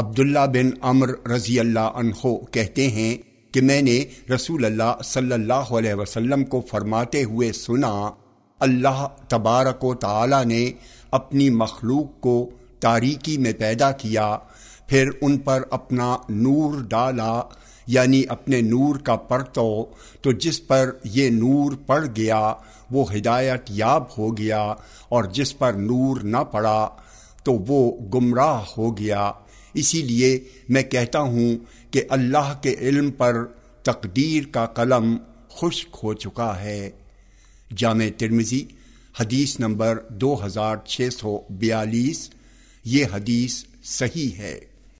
عبداللہ بن امر رضی اللہ عنہ کہتے ہیں کہ میں نے رسول اللہ صلی اللہ علیہ وسلم کو فرماتے ہوئے سنا، اللہ تبارک و تعالی نے اپنی مخلوق کو تاریکی میں پیدا کیا، پھر ان پر اپنا نور ڈالا یعنی اپنے نور کا پرتو، تو جس پر یہ نور پڑ گیا، وہ ہدایت یاب ہو گیا، اور جس پر نور نہ پڑا تو وہ گمراہ ہو گیا۔ اسی لیے میں کہتا ہوں کہ اللہ کے علم پر تقدیر کا قلم خشک ہو چکا ہے۔ جامع ترمزی حدیث نمبر دو ہزار چھ سو بیالیس، یہ حدیث صحیح ہے۔